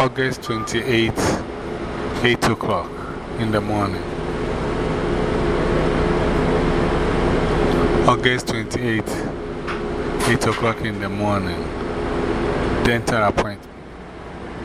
August twenty eighth, 8 o'clock in the morning. August twenty eighth, 8 o'clock in the morning. Dental appointment.